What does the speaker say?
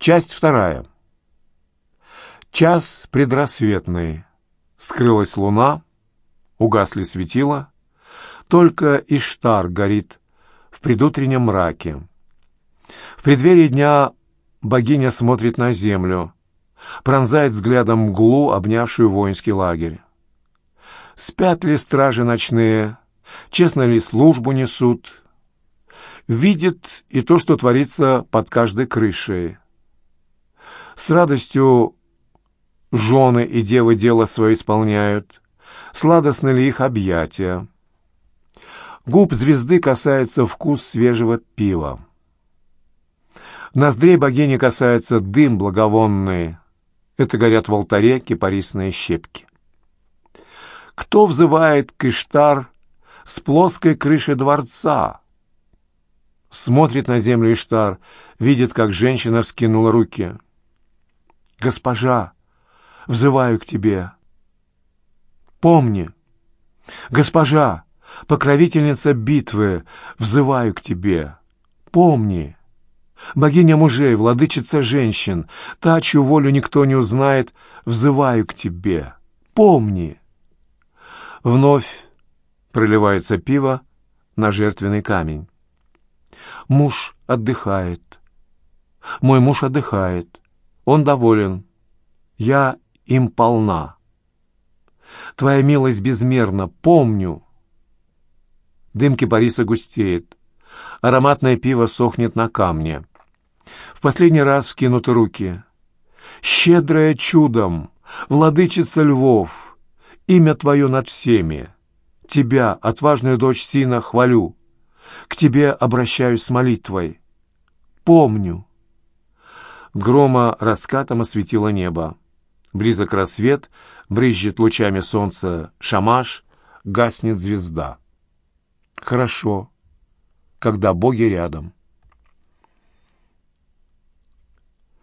Часть вторая. Час предрассветный. Скрылась луна, угасли светила. Только Иштар горит в предутреннем мраке. В преддверии дня богиня смотрит на землю, пронзает взглядом мглу, обнявшую воинский лагерь. Спят ли стражи ночные, честно ли службу несут, видит и то, что творится под каждой крышей. С радостью жены и девы дело свое исполняют, сладостны ли их объятия. Губ звезды касается вкус свежего пива. Ноздрей богини касается дым благовонный. Это горят в алтаре кипарисные щепки. Кто взывает к Иштар с плоской крыши дворца? Смотрит на землю Иштар, видит, как женщина вскинула руки. «Госпожа, взываю к тебе. Помни, госпожа, покровительница битвы, взываю к тебе. Помни». Богиня мужей, владычица женщин, та, чью волю никто не узнает, взываю к тебе. Помни!» Вновь проливается пиво на жертвенный камень. Муж отдыхает. Мой муж отдыхает. Он доволен. Я им полна. Твоя милость безмерна, помню. Дым кипариса густеет. Ароматное пиво сохнет на камне. В последний раз вскинуты руки. «Щедрое чудом, владычица львов, имя твое над всеми. Тебя, отважную дочь Сина, хвалю. К тебе обращаюсь с молитвой. Помню». Грома раскатом осветило небо. Близок рассвет, брызжет лучами солнца шамаш, гаснет звезда. Хорошо, когда боги рядом.